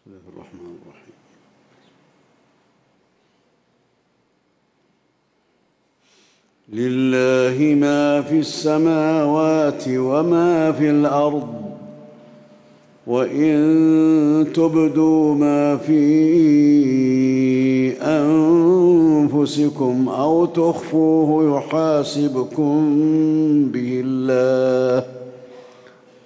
بسم الله الرحمن الرحيم. لله ما في السماوات وما في الأرض وإن تبدوا ما في أنفسكم أو تخفوه يحاسبكم به الله.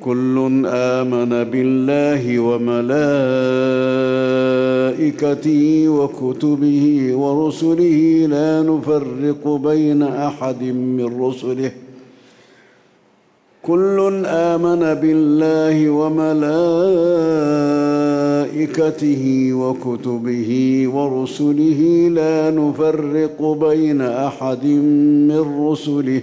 كل آمن بالله وملائكته وكتبه ورسله لا نفرق بين أحد من رسله. كل آمن بالله وملائكته وكتبه ورسله لا نفرق بين أحد من رسله.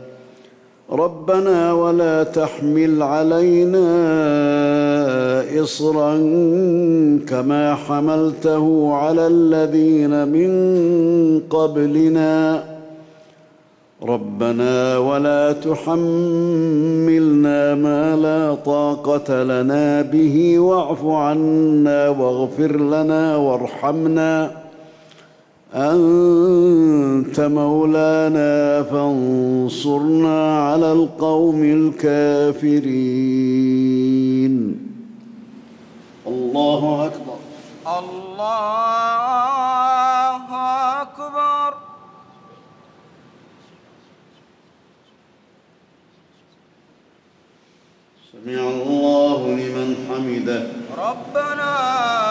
ربنا ولا تحمل علينا إصرا كما حملته على الذين من قبلنا. ربنا ولا تحملنا ما لا طاقة لنا به واعف عنا واغفر لنا وارحمنا. أنت مولانا فانصرنا على القوم الكافرين. الله أكبر. الله أكبر. سمع الله لمن حمده. ربنا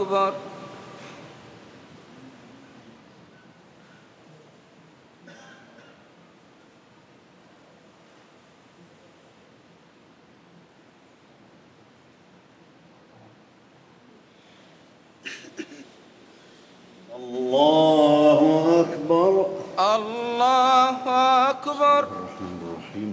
أكبر الله أكبر. الله أكبر. الرحمن الرحيم.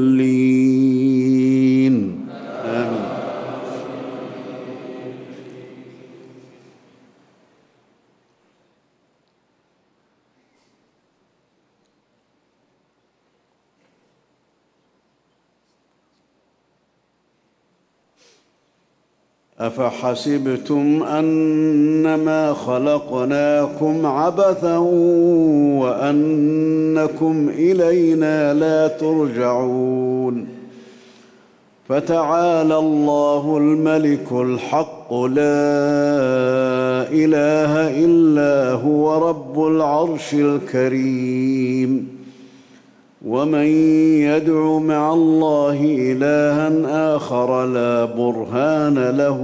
أفحسبتم أنما خلقناكم عبثا وأنكم إلينا لا ترجعون فتعالى الله الملك الحق لا إله إلا هو رب العرش الكريم ومن يدع مع الله الها اخر لا برهان له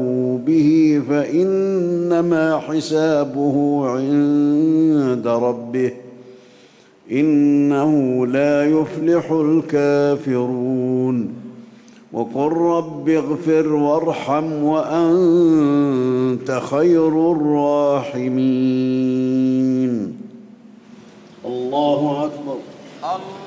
به فانما حسابه عند ربه انه لا يفلح الكافرون وقل رب اغفر وارحم وانت خير الراحمين الله أكبر. الله